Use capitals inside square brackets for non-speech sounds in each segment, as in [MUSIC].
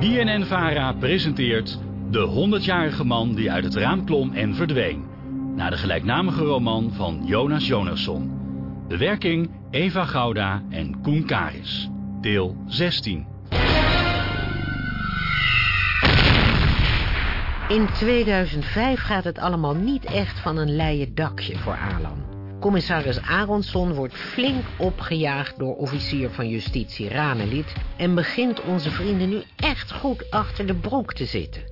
BNN-VARA presenteert De 100-jarige man die uit het raam klom en verdween. Naar de gelijknamige roman van Jonas Jonasson. Bewerking Eva Gouda en Koen Karis. Deel 16. In 2005 gaat het allemaal niet echt van een leien dakje voor Alan. Commissaris Aronson wordt flink opgejaagd door officier van justitie Ranelid... en begint onze vrienden nu echt goed achter de broek te zitten.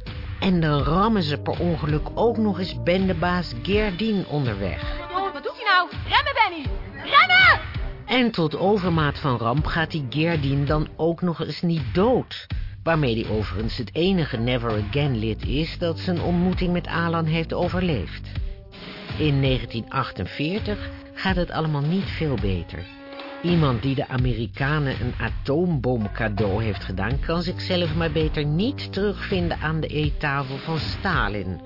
En dan rammen ze per ongeluk ook nog eens bendebaas Gerdien onderweg. Oh, wat doet hij nou? Remmen, Benny! Remmen! En tot overmaat van ramp gaat die Gerdien dan ook nog eens niet dood... waarmee hij overigens het enige Never Again lid is... dat zijn ontmoeting met Alan heeft overleefd. In 1948 gaat het allemaal niet veel beter. Iemand die de Amerikanen een atoomboom cadeau heeft gedaan... kan zichzelf maar beter niet terugvinden aan de eettafel van Stalin.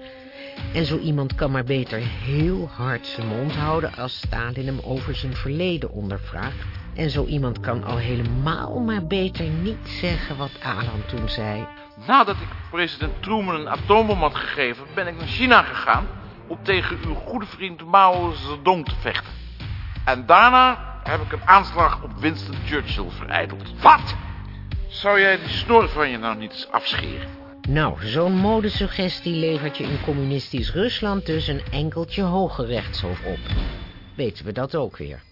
En zo iemand kan maar beter heel hard zijn mond houden... als Stalin hem over zijn verleden ondervraagt. En zo iemand kan al helemaal maar beter niet zeggen wat Alan toen zei. Nadat ik president Truman een atoombom had gegeven, ben ik naar China gegaan om tegen uw goede vriend Mao Zedong te vechten. En daarna heb ik een aanslag op Winston Churchill vereideld. Wat? Zou jij die snor van je nou niet eens afscheren? Nou, zo'n modesuggestie levert je in communistisch Rusland dus een enkeltje hoger rechtshof op. Weten we dat ook weer.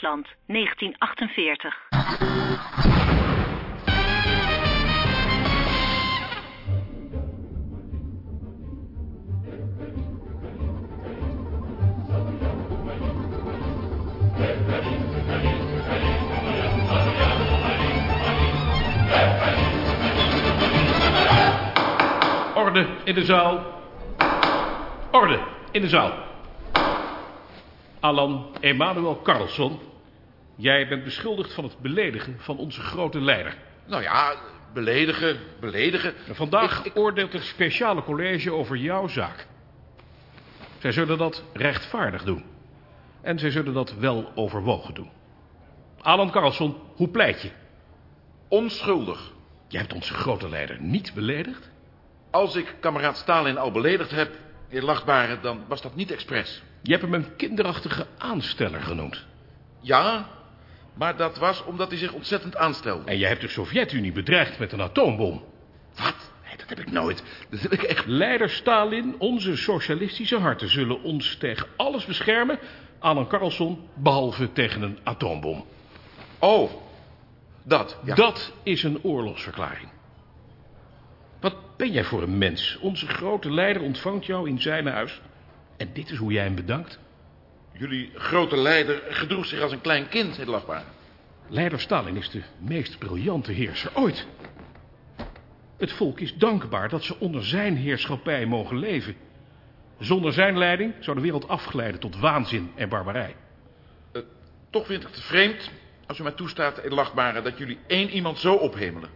Rusland, 1948. Orde in de zaal. Orde in de zaal. Alan Emanuel Carlson, jij bent beschuldigd van het beledigen van onze grote leider. Nou ja, beledigen, beledigen. En vandaag Ik- ik- oordeelt het speciale college over jouw zaak. Zij zullen dat rechtvaardig doen. En zij zullen dat wel overwogen doen. Alan Carlson, hoe pleit je? Onschuldig. Jij hebt onze grote leider niet beledigd? Als ik kameraad Stalin al beledigd heb, heer Lachbare, dan was dat niet expres. Je hebt hem een kinderachtige aansteller genoemd. Ja, maar dat was omdat hij zich ontzettend aanstelde. En jij hebt de Sovjet-Unie bedreigd met een atoombom. Wat? Nee, dat heb ik nooit. Dat heb ik echt... Leider Stalin, onze socialistische harten zullen ons tegen alles beschermen. Alan Carlson, behalve tegen een atoombom. Oh, dat. Ja. Dat is een oorlogsverklaring. Wat ben jij voor een mens? Onze grote leider ontvangt jou in zijn huis. En dit is hoe jij hem bedankt? Jullie grote leider gedroeg zich als een klein kind, Lachbare. Leider Stalin is de meest briljante heerser ooit. Het volk is dankbaar dat ze onder zijn heerschappij mogen leven. Zonder zijn leiding zou de wereld afglijden tot waanzin en barbarij. Eh, toch vind ik het vreemd, als u mij toestaat, Lachbare, dat jullie één iemand zo ophemelen.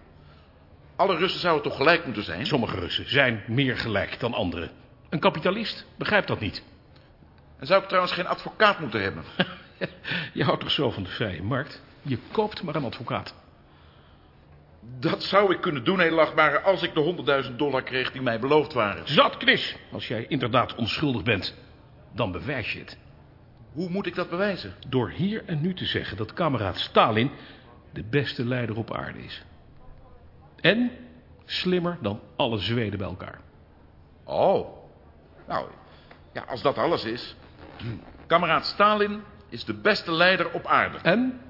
Alle Russen zouden toch gelijk moeten zijn? Sommige Russen zijn meer gelijk dan anderen. Een kapitalist begrijpt dat niet. En zou ik trouwens geen advocaat moeten hebben? [LAUGHS] Je houdt toch zo van de vrije markt? Je koopt maar een advocaat. Dat zou ik kunnen doen, heer Lachbare, als ik de 100.000 dollar kreeg die mij beloofd waren. Zat knis! Als jij inderdaad onschuldig bent, dan bewijs je het. Hoe moet ik dat bewijzen? Door hier en nu te zeggen dat kameraad Stalin de beste leider op aarde is. En slimmer dan alle Zweden bij elkaar. Oh, nou, ja, als dat alles is. [CLEARS THROAT] Kameraad Stalin is de beste leider op aarde. En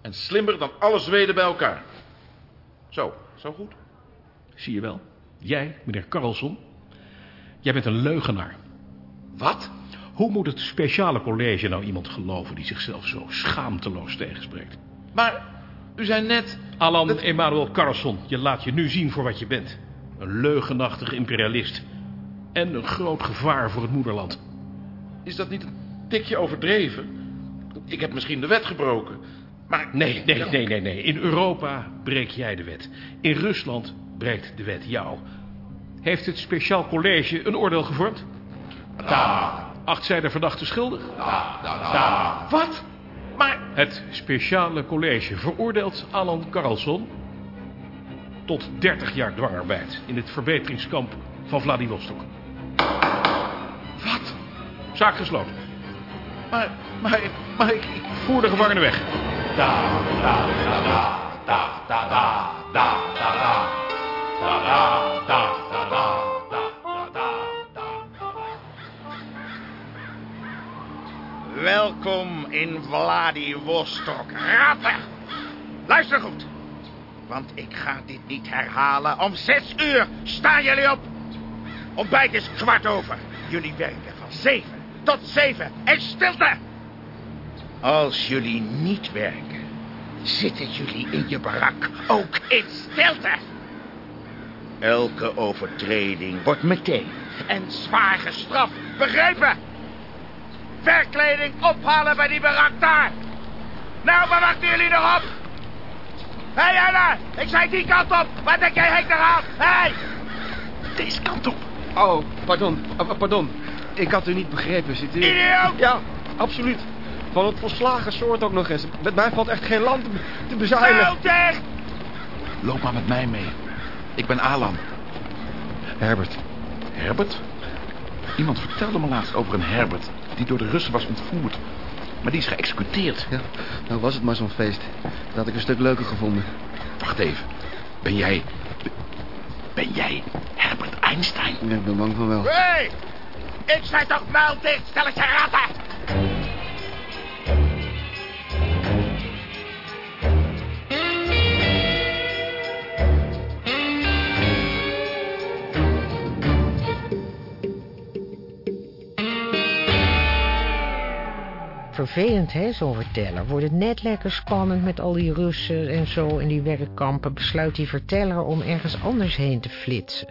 En slimmer dan alle Zweden bij elkaar. Zo, zo goed. Zie je wel, jij, meneer Carlson, jij bent een leugenaar. Wat? Hoe moet het speciale college nou iemand geloven die zichzelf zo schaamteloos tegenspreekt? Maar u zei net... Alan Dat- Emanuel Carlson, je laat je nu zien voor wat je bent. Een leugenachtige imperialist. En een groot gevaar voor het moederland. Is dat niet een tikje overdreven? Ik heb misschien de wet gebroken. Maar... Nee, nee, nee, nee, nee. In Europa breek jij de wet. In Rusland breekt de wet jou. Heeft het speciaal college een oordeel gevormd? Da. Acht zij de verdachte schuldig? Da. Da. Wat? Maar... Het speciale college veroordeelt Alan Karlsson... tot 30 jaar dwangarbeid in het verbeteringskamp van Vladivostok. Zaak gesloten. Maar... Maar... Maar ik... ik- Voer de gevangenen weg. Welkom in Vladivostok, ratten. Luister goed. Want ik ga dit niet herhalen. Om zes uur staan jullie op. Ontbijt is kwart over. Jullie werken van zeven tot zeven. En stilte. Als jullie niet werken, zitten jullie in je barak ook in stilte. Elke overtreding wordt meteen en zwaar gestraft. Begrepen? Werkkleding ophalen bij die barak daar. Nou, waar wachten jullie nog op? Hé, hey, Anna, ik zei die kant op. Wat denk jij heen eraan? Hé! Hey! Deze kant op. Oh, pardon, Ah, pardon. Ik had u niet begrepen, ziet u? Idioot! Ja, absoluut. Van het volslagen soort ook nog eens. Met mij valt echt geen land te, te bezuinigen. Zo dicht! Loop maar met mij mee. Ik ben Alan. Herbert, Herbert? Iemand vertelde me laatst over een Herbert... die door de Russen was ontvoerd. Maar die is geëxecuteerd. ja, nou was het maar zo'n feest. Dat had ik een stuk leuker gevonden. Wacht even. Ben jij... Ben jij Herbert Einstein? Ja, ik ben bang van wel. Hé! Hey! Ik zei toch muildicht, stelletje ratten! Vervelend, hè, zo'n verteller. Wordt het net lekker spannend met al die Russen en zo in die werkkampen... besluit die verteller om ergens anders heen te flitsen.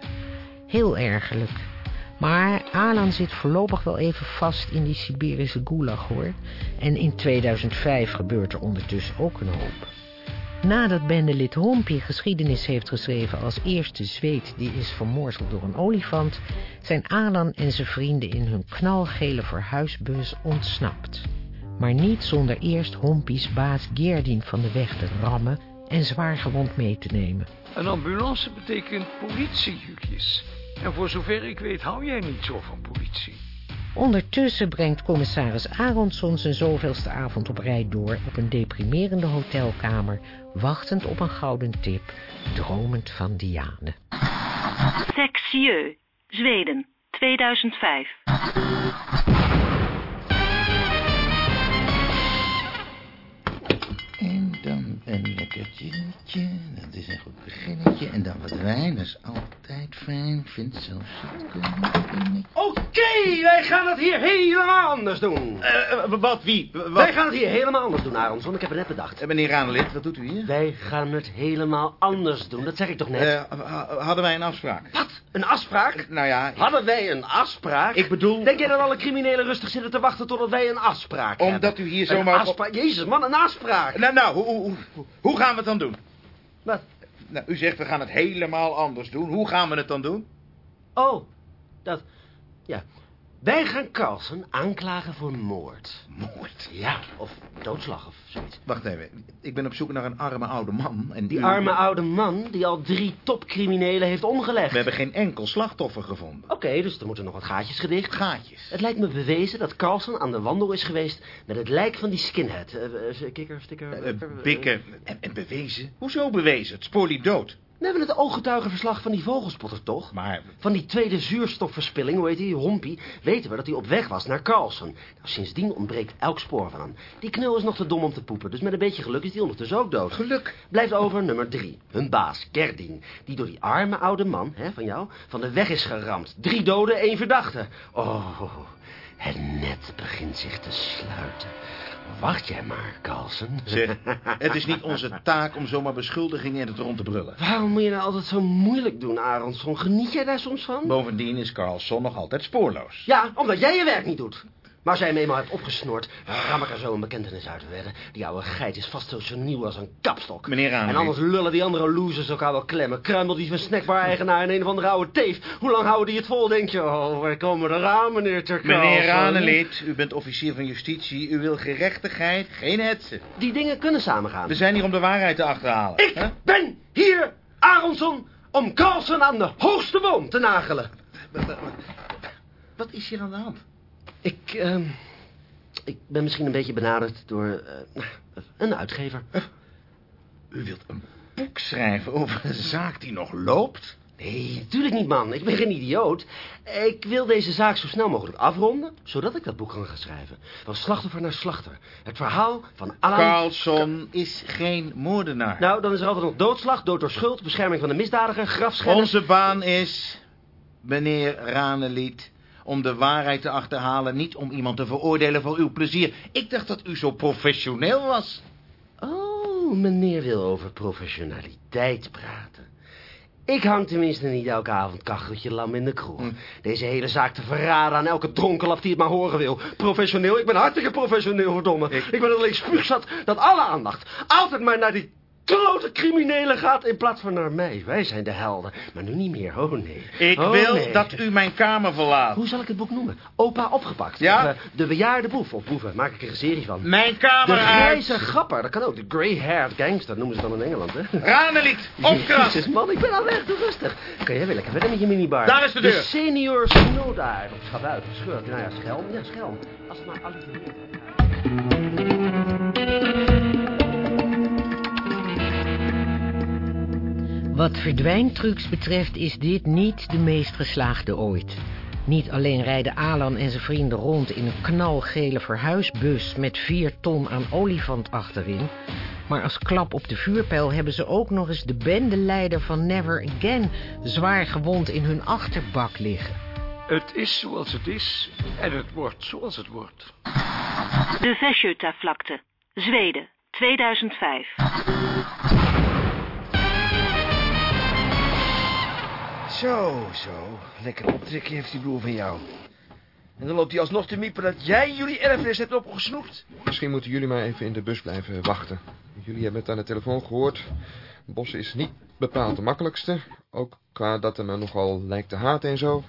Heel ergerlijk. Maar Alan zit voorlopig wel even vast in die Siberische gulag, hoor. En in 2005 gebeurt er ondertussen ook een hoop. Nadat bendelid Hompje geschiedenis heeft geschreven als eerste Zweed die is vermorzeld door een olifant, zijn Alan en zijn vrienden in hun knalgele verhuisbus ontsnapt. Maar niet zonder eerst Hompies baas Gerdien van de weg te rammen en zwaar gewond mee te nemen. Een ambulance betekent politie, Julius. En voor zover ik weet hou jij niet zo van politie. Ondertussen brengt commissaris Aronson zijn zoveelste avond op rij door op een deprimerende hotelkamer, wachtend op een gouden tip, dromend van Diane. Sexieu, Zweden, 2005. Een ginetje. Dat is een goed beginnetje. En dan wat wijn, dat is altijd fijn. Vind zelfs. Oké, wij gaan het hier helemaal anders doen. Eh, wat, wie? Wij gaan het hier helemaal anders doen, Aronson. Ik heb het net bedacht. Meneer Ranelid, wat doet u hier? Wij gaan het helemaal anders doen. Dat zeg ik toch net? Eh, ha- hadden wij een afspraak? Wat? Een afspraak? Nou ja, ik- Hadden wij een afspraak? Ik bedoel- Denk jij dat alle criminelen rustig zitten te wachten totdat wij een afspraak hebben? Omdat u hier Een zomaar... afspraak? Jezus, man, een afspraak. Nou, nou, hoe, hoe, hoe, hoe gaan we het dan doen? Wat? Nou, u zegt we gaan het helemaal anders doen. Hoe gaan we het dan doen? Oh, dat... Ja. Wij gaan Carlsen aanklagen voor moord. Moord. Ja, of doodslag of zoiets. Wacht even, ik ben op zoek naar een arme oude man. En Die u- arme oude man die al drie topcriminelen heeft omgelegd. We hebben geen enkel slachtoffer gevonden. Oké, dus er moeten nog wat gaatjes gedicht. Gaatjes. Het lijkt me bewezen dat Carlson aan de wandel is geweest met het lijk van die skinhead. Eh, eh, kikker, stikker... Eh, eh, Bikken. En, en bewezen? Hoezo bewezen? Het spoor liep dood. We hebben het ooggetuigenverslag van die vogelspotter, toch? Maar Van die tweede zuurstofverspilling, hoe heet die, Hompie, weten we dat hij op weg was naar Carlson. Nou, sindsdien ontbreekt elk spoor van hem. Die knul is nog te dom om te poepen, dus met een beetje geluk is hij ondertussen ook dood. geluk. Blijft over nummer drie, hun baas, Gerdien, die door die arme oude man, hè, van jou, van de weg is geramd. Drie doden, één verdachte. Oh, het net begint zich te sluiten. Wacht jij maar, Carlson. Zeg, het is niet onze taak om zomaar beschuldigingen in het rond te brullen. Waarom moet je nou altijd zo moeilijk doen, Aronson? Geniet jij daar soms van? Bovendien is Carlson nog altijd spoorloos. Ja, omdat jij je werk niet doet. Maar als jij hem eenmaal hebt opgesnoord, ram ik er zo een bekentenis uit te wedden. Die oude geit is vast zo seniel als een kapstok. Meneer Ranelid. En anders lullen die andere losers elkaar wel klemmen. Kruimel die van snackbar-eigenaar en een of andere oude teef. Hoe lang houden die het vol, denk je? Oh, wij komen eraan, meneer Terkel. Meneer Ranelid, u bent officier van justitie. U wil gerechtigheid, geen hetsen. Die dingen kunnen samengaan. We zijn hier om de waarheid te achterhalen. Ik ben hier, Aronson, om Carlsen aan de hoogste boom te nagelen. Wat is hier aan de hand? Ik, ehm, ik ben misschien een beetje benaderd door eh, een uitgever. U wilt een boek schrijven over een zaak die nog loopt? Nee, natuurlijk niet, man. Ik ben geen idioot. Ik wil deze zaak zo snel mogelijk afronden, zodat ik dat boek kan gaan schrijven. Van slachtoffer naar slachter. Het verhaal van Alan... Carlson is geen moordenaar. Nou, dan is er altijd nog doodslag, dood door schuld, bescherming van de misdadiger, grafschennis... Onze baan is, meneer Ranelied, om de waarheid te achterhalen, niet om iemand te veroordelen voor uw plezier. Ik dacht dat u zo professioneel was. Oh, meneer wil over professionaliteit praten. Ik hang tenminste niet elke avond kacheltje lam in de kroeg. Deze hele zaak te verraden aan elke dronkenlap die het maar horen wil. Professioneel, ik ben hartstikke professioneel, verdomme. Ik, ben alleen spuugzat dat alle aandacht altijd maar naar die klote criminelen gaat in plaats van naar mij. Wij zijn de helden, maar nu niet meer, oh nee. Ik Oh, wil nee. dat u mijn kamer verlaat. Hoe zal ik het boek noemen? Opa opgepakt. Ja? Of, eh, de bejaarde boef, of boeven, maak ik er een serie van. Mijn kamer De uit. grijze grapper, dat kan ook. De grey-haired gangster noemen ze dan in Engeland, hè? Ranelied, [LAUGHS] opkras. Jezus, man, ik ben al weg, doe rustig. Kan jij weer lekker verder met je minibar? Daar is de deur. De senior snowdive. Of schat uit, of schurk. Nou ja, schelm. Ja, schelm. Als het maar allitereert. Wat verdwijntrucs betreft is dit niet de meest geslaagde ooit. Niet alleen rijden Alan en zijn vrienden rond in een knalgele verhuisbus met vier ton aan olifant achterin, maar als klap op de vuurpijl hebben ze ook nog eens de bendeleider van Never Again zwaar gewond in hun achterbak liggen. Het is zoals het is en het wordt zoals het wordt. De Vesjöta-vlakte, Zweden, 2005. Zo, zo. Lekker optrekken heeft die broer van jou. En dan loopt hij alsnog te miepen dat jij jullie erfenis hebt opgesnoept. Misschien moeten jullie maar even in de bus blijven wachten. Jullie hebben het aan de telefoon gehoord. Bossen is niet bepaald de makkelijkste. Ook qua dat hij me nogal lijkt te haten en zo.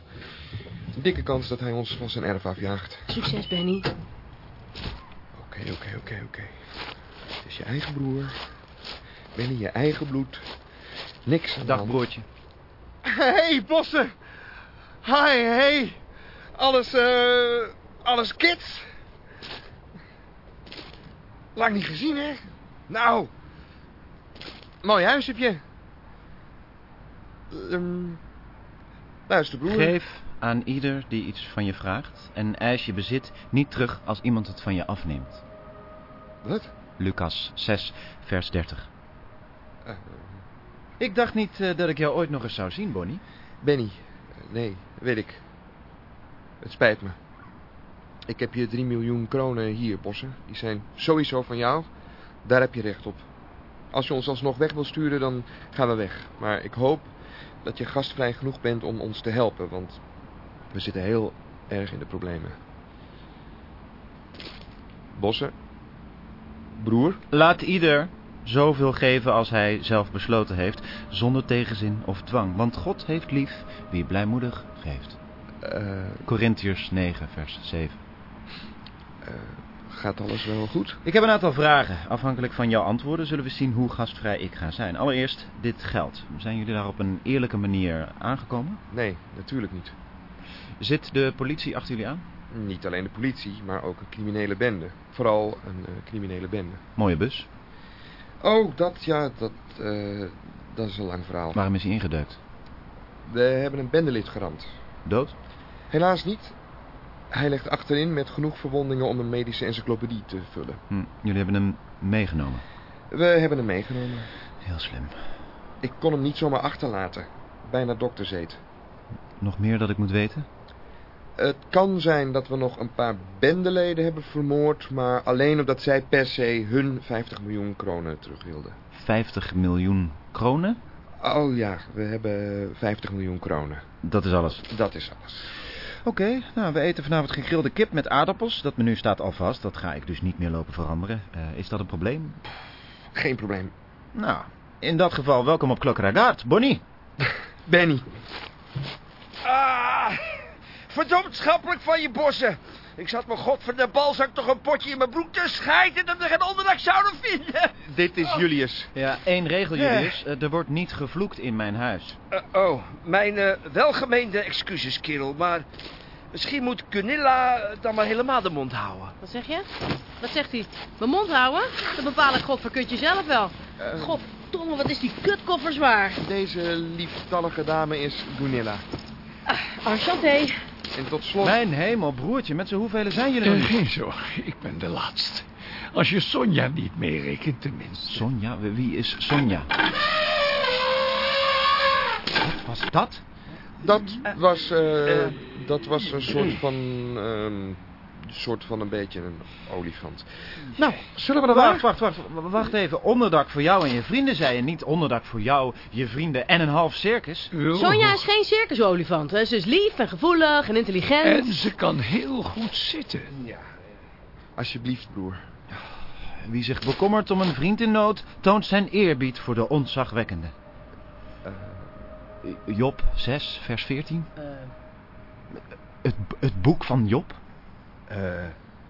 Dikke kans dat hij ons van zijn erf afjaagt. Succes, Benny. Oké, oké, oké, oké. Het is je eigen broer. Ben in je eigen bloed. Niks aan Dag, hand. broertje. Hey, bossen. Hi, hey. Alles, eh, alles kids. Lang niet gezien, hè? Nou, mooi huis heb je. Ehm, luister, broer. Geef aan ieder die iets van je vraagt en eis je bezit niet terug als iemand het van je afneemt. Wat? Lucas 6, vers 30. Ik dacht niet eh, dat ik jou ooit nog eens zou zien, Bonnie. Benny. Nee, weet ik. Het spijt me. Ik heb je 3 miljoen kronen hier, Bossen. Die zijn sowieso van jou. Daar heb je recht op. Als je ons alsnog weg wil sturen, dan gaan we weg. Maar ik hoop dat je gastvrij genoeg bent om ons te helpen, want we zitten heel erg in de problemen. Bossen. Broer. Laat ieder zoveel geven als hij zelf besloten heeft, zonder tegenzin of dwang. Want God heeft lief wie blijmoedig geeft. Eh, Corinthiërs 9, vers 7. eh, gaat alles wel goed? Ik heb een aantal vragen. Afhankelijk van jouw antwoorden zullen we zien hoe gastvrij ik ga zijn. Allereerst dit geld. Zijn jullie daar op een eerlijke manier aangekomen? Nee, natuurlijk niet. Zit de politie achter jullie aan? Niet alleen de politie, maar ook een criminele bende. Vooral een eh, criminele bende. Mooie bus. Oh, dat, ja, dat, eh, dat is een lang verhaal. Waarom is hij ingedeukt? We hebben een bendelid geramd. Dood? Helaas niet. Hij ligt achterin met genoeg verwondingen om een medische encyclopedie te vullen. Hm, jullie hebben hem meegenomen. We hebben hem meegenomen. Heel slim. Ik kon hem niet zomaar achterlaten. Bijna dokterzeet. Nog meer dat ik moet weten? Het kan zijn dat we nog een paar bendeleden hebben vermoord... maar alleen omdat zij per se hun 50 miljoen kronen terug wilden. 50 miljoen kronen? Oh ja, we hebben 50 miljoen kronen. Dat is alles. Dat is alles. Oké, nou, we eten vanavond gegrilde kip met aardappels. Dat menu staat al vast. Dat ga ik dus niet meer lopen veranderen. Eh, is dat een probleem? Geen probleem. Nou, in dat geval welkom op Klokkeragaard. Bonnie. [LAUGHS] Benny. Ah, verdomd schappelijk van je bossen. Ik zat me god voor de balzak toch een potje in mijn broek te schijten... dat we geen onderdak zouden vinden. Dit is Julius. Ja, één regel, Julius. Eh, er wordt niet gevloekt in mijn huis. Eh, oh, mijn eh, welgemeende excuses, kerel, maar... Misschien moet Cunilla dan maar helemaal de mond houden. Wat zeg je? Wat zegt hij? Mijn mond houden? Dat bepaal ik godverkutje zelf wel. Goddomme, wat is die kutkoffer zwaar. Deze lieftallige dame is Gunilla. Enchanté. En tot slot... Mijn hemel, broertje, met z'n hoeveel zijn jullie nog Eh, geen zorgen, ik ben de laatste. Als je Sonja niet meerekent, tenminste. Sonja? Wie is Sonja? Wat was dat? Dat was, eh, dat was een soort van, ehm, soort van een beetje een olifant. Nou, zullen we er Wacht, wacht, wacht, wacht, wacht even. Onderdak voor jou en je vrienden, zei je. Niet onderdak voor jou, je vrienden en een half circus. Sonja is geen circusolifant. hè. Ze is lief en gevoelig en intelligent. En ze kan heel goed zitten. Ja. Alsjeblieft, broer. Wie zich bekommert om een vriend in nood, toont zijn eerbied voor de ontzagwekkende. Job 6, vers 14. Het, het boek van Job?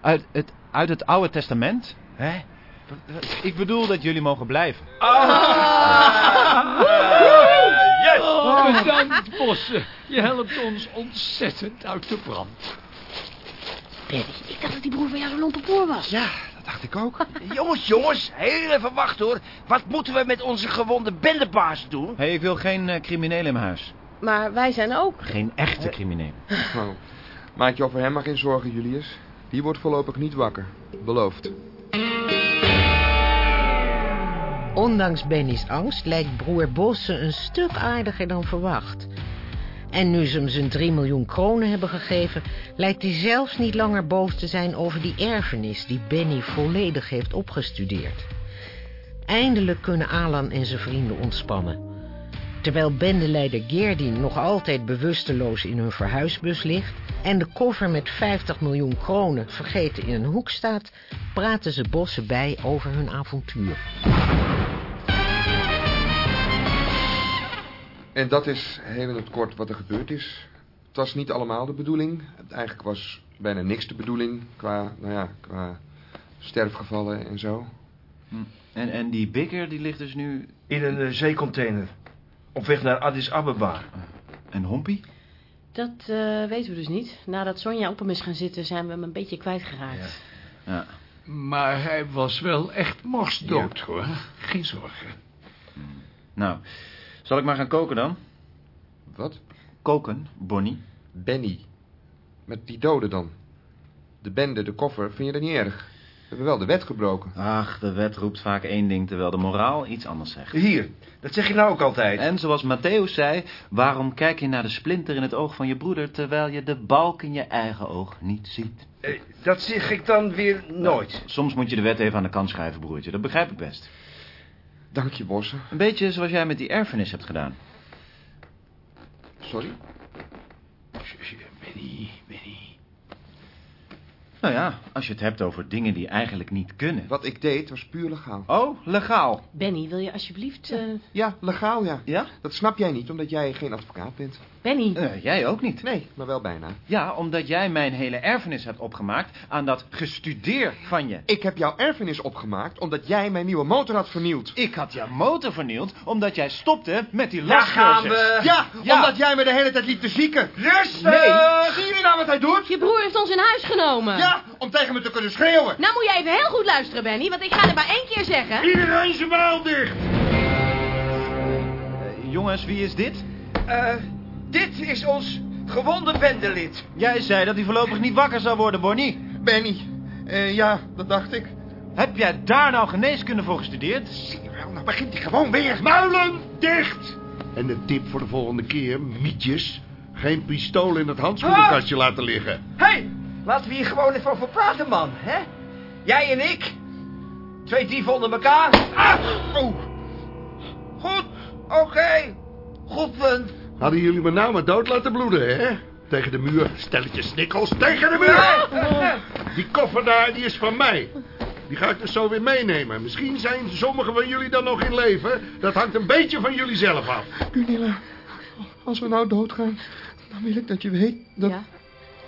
Uit, het, uit het Oude Testament? Hè? Ik bedoel dat jullie mogen blijven. yes! Oh, bedankt, Bossen. Je helpt ons ontzettend uit de brand. Ik dacht dat die broer van jou zo'n lompe boer was. Ja, dat dacht ik ook. [LAUGHS] jongens, jongens, heel even wachten hoor. Wat moeten we met onze gewonde bendebaas doen? Hé, ik wil geen eh, criminelen in mijn huis. Maar wij zijn ook. Geen echte criminelen. Nou, maak je over hem maar geen zorgen, Julius. Die wordt voorlopig niet wakker. Beloofd. Ondanks Benny's angst lijkt broer Bosse een stuk aardiger dan verwacht. En nu ze hem zijn 3 miljoen kronen hebben gegeven... lijkt hij zelfs niet langer boos te zijn over die erfenis... die Benny volledig heeft opgestudeerd. Eindelijk kunnen Alan en zijn vrienden ontspannen. Terwijl bendeleider Gerdien nog altijd bewusteloos in hun verhuisbus ligt... en de koffer met 50 miljoen kronen vergeten in een hoek staat... praten ze Bossen bij over hun avontuur. En dat is heel in het kort wat er gebeurd is. Het was niet allemaal de bedoeling. Eigenlijk was bijna niks de bedoeling qua, nou ja, qua sterfgevallen en zo. En, en die bikker die ligt dus nu... In een eh, zeecontainer. Op weg naar Addis Ababa. En Hompie? Dat eh, weten we dus niet. Nadat Sonja op hem is gaan zitten, zijn we hem een beetje kwijtgeraakt. Ja. Maar hij was wel echt morsdood, hoor. Geen zorgen. Nou, zal ik maar gaan koken dan? Wat? Koken, Bonnie. Benny. Met die doden dan. De bende, de koffer, vind je dat niet erg? We hebben wel de wet gebroken. Ach, de wet roept vaak één ding, terwijl de moraal iets anders zegt. Hier, dat zeg je nou ook altijd. En zoals Matthäus zei, waarom kijk je naar de splinter in het oog van je broeder... terwijl je de balk in je eigen oog niet ziet? Eh, dat zeg ik dan weer nooit. Soms moet je de wet even aan de kant schrijven, broertje. Dat begrijp ik best. Dank je, Bossen. Een beetje zoals jij met die erfenis hebt gedaan. Sorry? Benny, Benny. Nou ja, als je het hebt over dingen die eigenlijk niet kunnen. Wat ik deed was puur legaal. Oh, legaal. Benny, wil je alsjeblieft... eh, Ja, legaal, ja. Ja? Dat snap jij niet, omdat jij geen advocaat bent. Benny, Eh, jij ook niet. Nee, maar wel bijna. Ja, omdat jij mijn hele erfenis hebt opgemaakt aan dat gestudeer van je. Ik heb jouw erfenis opgemaakt omdat jij mijn nieuwe motor had vernield. Ik had jouw motor vernield omdat jij stopte met die Daar gaan lastcursus. we. Ja, Ja. omdat jij me de hele tijd liet te zieken. Rustig! Nee, zie je nou wat hij doet? je broer heeft ons in huis genomen. Ja, om tegen me te kunnen schreeuwen. Nou moet je even heel goed luisteren, Benny, want ik ga het maar één keer zeggen. Iedereen zijn muil dicht! Eh, jongens, wie is dit? Eh, dit is ons gewonde bendelid. Jij zei dat hij voorlopig niet wakker zou worden, Bonnie. Benny. Eh, ja, dat dacht ik. Heb jij daar nou geneeskunde voor gestudeerd? Zie je wel, nou begint hij gewoon weer. Muilen dicht! En een tip voor de volgende keer, mietjes. Geen pistool in het handschoenenkastje laten liggen. Hé, hey, laten we hier gewoon even over praten, man. Hè? Jij en ik. Twee dieven onder elkaar. Ah! Oh. Goed, oké. Goed punt. Hadden jullie me nou maar dood laten bloeden, hè? Tegen de muur. Stelletje snikkels. Tegen de muur! [LAUGHS] Die koffer daar, die is van mij. Die ga ik dus zo weer meenemen. Misschien zijn sommigen van jullie dan nog in leven. Dat hangt een beetje van jullie zelf af. Gunilla, als we nou doodgaan, dan wil ik dat je weet dat... Ja.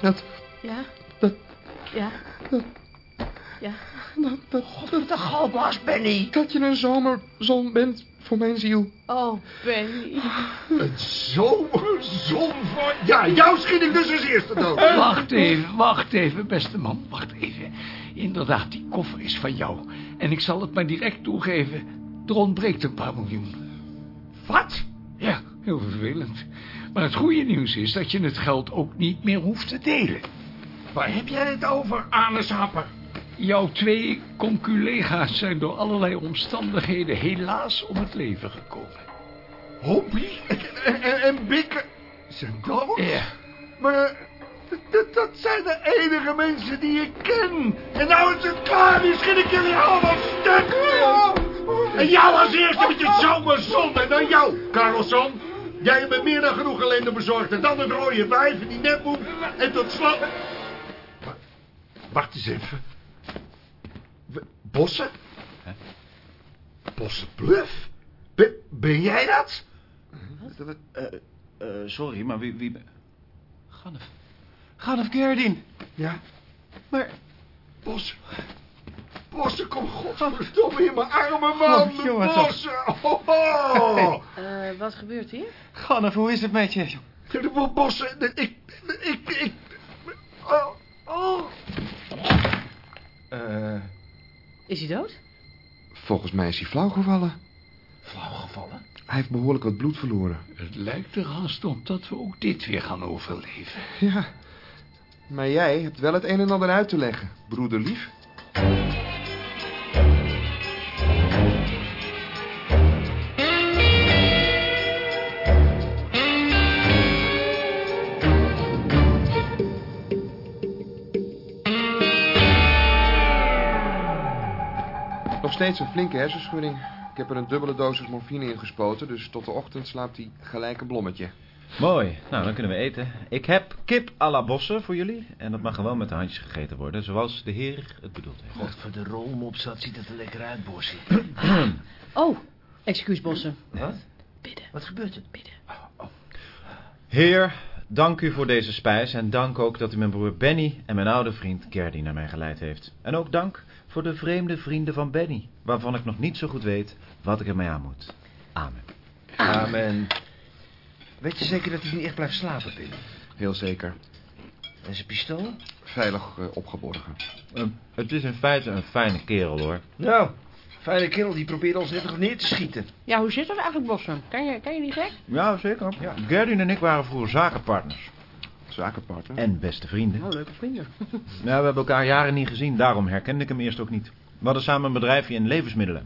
Dat... Ja? Dat... Ja? Dat... Ja? Dat... Dat... dat de galblaas, Benny. Dat je een zomerzon bent voor mijn ziel. Oh, Benny. Een zomerzon voor... Ja, jou schiet ik dus als eerste dood. Wacht even, wacht even, beste man, wacht even. Inderdaad, die koffer is van jou. En ik zal het maar direct toegeven. Er ontbreekt een paar miljoen. Wat? Ja, heel vervelend. Maar het goede nieuws is dat je het geld ook niet meer hoeft te delen. Waar heb jij het over, Aneshapper? Jouw twee conculega's zijn door allerlei omstandigheden helaas om het leven gekomen. Hobby en, en, en Bikke zijn dood? Ja. Maar dat, dat zijn de enige mensen die ik ken. En nou is het klaar, nu schiet ik jullie allemaal stuk. En jou als eerste met je zomerzon en dan jou, Carlson. Jij hebt me meer dan genoeg ellende bezorgd. En dan het rode wijf en die nepboek. En tot slot... Wa- Wacht eens even. Bossen? Bossenbluff? Ben, ben jij dat? Eh, sorry, maar wie... wie... Gannef. Gannef Gerdin. Ja. Maar... Bossen. Bossen, kom godverdomme in mijn armen, man. Oh, jongen. Bossen. Oh, oh. Eh, wat gebeurt hier? Gannef, hoe is het met je? De bo- Bossen, de- ik... Ik... ik oh, oh. Eh... Is hij dood? Volgens mij is hij flauw gevallen. Flauw gevallen? Hij heeft behoorlijk wat bloed verloren. Het lijkt er haast op dat we ook dit weer gaan overleven. Ja. Maar jij hebt wel het een en ander uit te leggen, broederlief. Nog steeds een flinke hersenschudding. Ik heb er een dubbele dosis morfine in gespoten, dus tot de ochtend slaapt hij gelijk een blommetje. Mooi. Nou, dan kunnen we eten. Ik heb kip à la bosse voor jullie. En dat mag gewoon met de handjes gegeten worden, zoals de heer het bedoeld heeft. God, voor de rolmop zat ziet het er lekker uit, Bossie. [CLEARS THROAT] Oh, excuus, Bossen. Wat? Bidden. Wat gebeurt er? Bidden. Heer, dank u voor deze spijs en dank ook dat u mijn broer Benny en mijn oude vriend Gerdy naar mij geleid heeft. En ook dank voor de vreemde vrienden van Benny, waarvan ik nog niet zo goed weet wat ik ermee aan moet. Amen. Amen. Weet je zeker dat hij niet echt blijft slapen, Pim? Heel zeker. En zijn pistool? Veilig eh, opgeborgen. Eh, het is in feite een fijne kerel, hoor. Nou, fijne kerel, die probeert ons net nog neer te schieten. Ja, hoe zit dat eigenlijk, Bossen? Ken je, ken je die gek? Ja, zeker. Gerdy en ik waren vroeger zakenpartners. Zakenpartner? En beste vrienden. Oh, leuke vrienden. Ja, [LAUGHS] we hebben elkaar jaren niet gezien, daarom herkende ik hem eerst ook niet. We hadden samen een bedrijfje in levensmiddelen.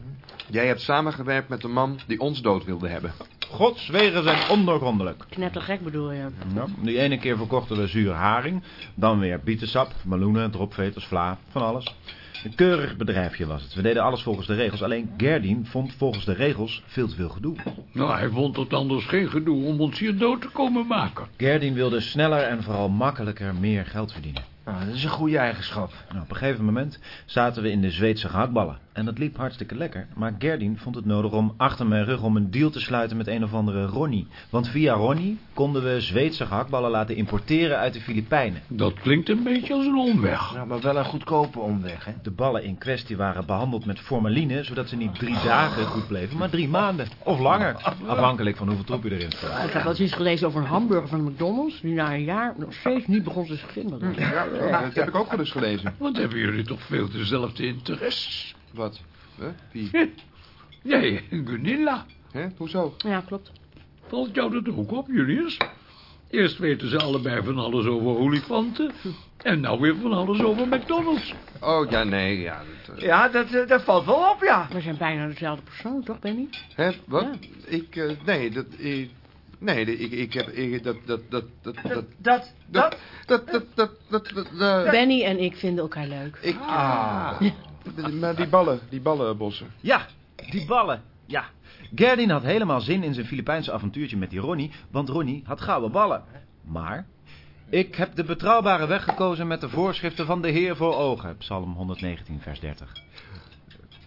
Jij hebt samengewerkt met de man die ons dood wilde hebben. Gods wegen zijn ondoorgrondelijk. Knettergek bedoel je? Ja, die ene keer verkochten we zuur haring, dan weer bietensap, meloenen, dropveters, vla, van alles. Een keurig bedrijfje was het. We deden alles volgens de regels. Alleen Gerdien vond volgens de regels veel te veel gedoe. Nou, hij vond het anders geen gedoe om ons hier dood te komen maken. Gerdien wilde sneller en vooral makkelijker meer geld verdienen. Nou, dat is een goede eigenschap. Nou, op een gegeven moment zaten we in de Zweedse gehaktballen. En dat liep hartstikke lekker. Maar Gerdien vond het nodig om achter mijn rug om een deal te sluiten met een of andere Ronnie. Want via Ronnie konden we Zweedse gehaktballen laten importeren uit de Filipijnen. Dat klinkt een beetje als een omweg. Nou, maar wel een goedkope omweg, hè? De ballen in kwestie waren behandeld met formaline, zodat ze niet drie dagen goed bleven, maar drie maanden. Of langer, afhankelijk van hoeveel troep je erin stopt. Ik heb wel eens iets gelezen over een hamburger van McDonald's... die na een jaar nog steeds niet begon te schimmelen. Ja, dat heb ik ook wel eens gelezen. Wat hebben jullie toch veel dezelfde interesses? Wat? Huh? Wie? Jij en Gunilla. Hè? Hoezo? Ja, klopt. Valt jou dat ook op, Julius? Eerst weten ze allebei van alles over olifanten... en nou weer van alles over McDonald's. Oh, ja, nee, ja. Dat, eh, Ja, dat, eh, dat valt wel op, ja. We zijn bijna dezelfde persoon, toch, Benny? Hè? Wat? Ja. Ik, eh, nee, dat... Ik, nee, ik, ik heb... Ik, dat, dat, dat, dat, dat, Dat, dat... dat, dat, dat, dat, dat, dat- Benny en ik vinden elkaar leuk. Ik, ah. Maar die ballen, die ballenbossen. Ja, die ballen. Ja. Gerdien had helemaal zin in zijn Filipijnse avontuurtje met die Ronnie, want Ronnie had gouden ballen. Maar Ik heb de betrouwbare weg gekozen met de voorschriften van de Heer voor ogen. Psalm 119, vers 30.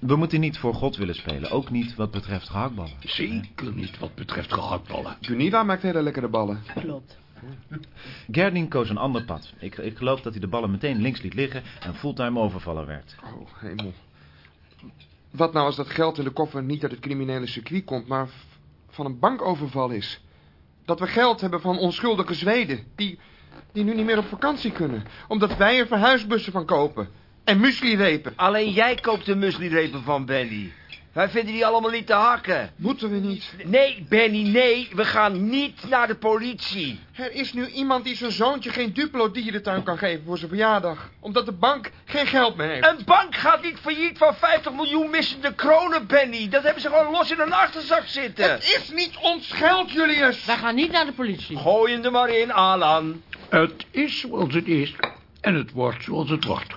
We moeten niet voor God willen spelen, ook niet wat betreft gehaktballen. Zeker niet wat betreft gehaktballen. Guniva maakt hele lekkere ballen. Klopt. Gerding koos een ander pad. Ik, ik geloof dat hij de ballen meteen links liet liggen en fulltime overvaller werd. Oh, hemel. Wat nou als dat geld in de koffer niet uit het criminele circuit komt, maar van een bankoverval is? Dat we geld hebben van onschuldige Zweden, die, die nu niet meer op vakantie kunnen. Omdat wij er verhuisbussen van kopen. En mueslirepen. Alleen jij koopt de mueslirepen van Benny. Wij vinden die allemaal niet te hakken. Moeten we niet? Nee, Benny, nee. We gaan niet naar de politie. Er is nu iemand die zijn zoontje geen Duplo dierentuin kan geven voor zijn verjaardag. Omdat de bank geen geld meer heeft. Een bank gaat niet failliet van 50 miljoen missende kronen, Benny. Dat hebben ze gewoon los in een achterzak zitten. Het is niet ons geld, Julius. Wij gaan niet naar de politie. Gooi hem er maar in, Alan. Het is zoals het is. En het wordt zoals het wordt.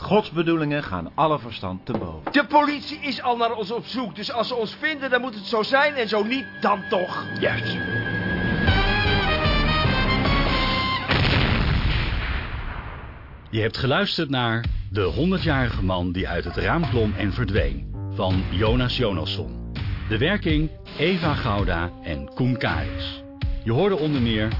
Gods bedoelingen gaan alle verstand te boven. De politie is al naar ons op zoek. Dus als ze ons vinden, dan moet het zo zijn. En zo niet, dan toch. Juist. Je hebt geluisterd naar De 100-jarige man die uit het raam klom en verdween van Jonas Jonasson. De werking Eva Gouda en Koen Karis. Je hoorde onder meer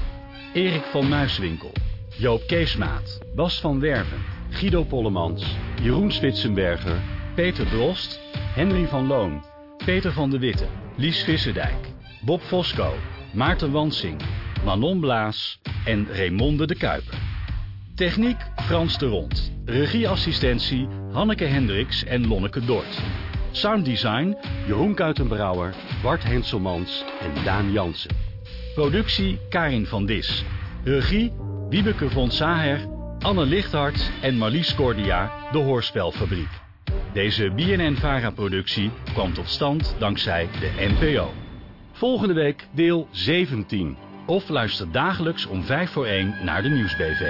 Erik van Muiswinkel, Joop Keesmaat, Bas van Werven, Guido Pollemans, Jeroen Spitsenberger, Peter Drost, Henry van Loon, Peter van de Witte, Lies Visserdijk, Bob Fosco, Maarten Wansing, Manon Blaas en Raymonde de Kuiper. Techniek Frans de Rond. Regieassistentie Hanneke Hendricks en Lonneke Dort. Sounddesign Jeroen Kuitenbrouwer, Bart Henselmans en Daan Jansen. Productie Karin van Dis. Regie Wiebeke von Saher, Anne Lichthart en Marlies Cordia, de Hoorspelfabriek. Deze BNN-VARA-productie kwam tot stand dankzij de NPO. Volgende week deel 17. Of luister dagelijks om 5 voor 1 naar de Nieuwsbv.